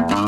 Uh-huh.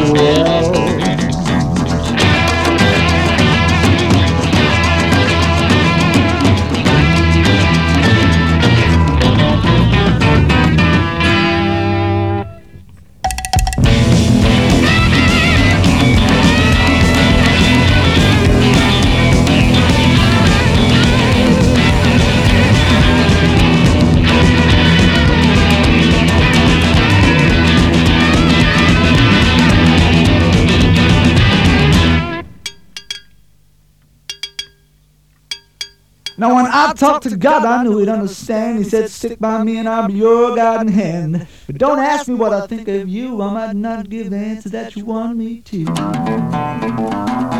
Now when I talked to God, I knew He'd understand. He said, stick by me and I'll be your guiding hand. But don't ask me what I think of you. I might not give the answer that you want me to.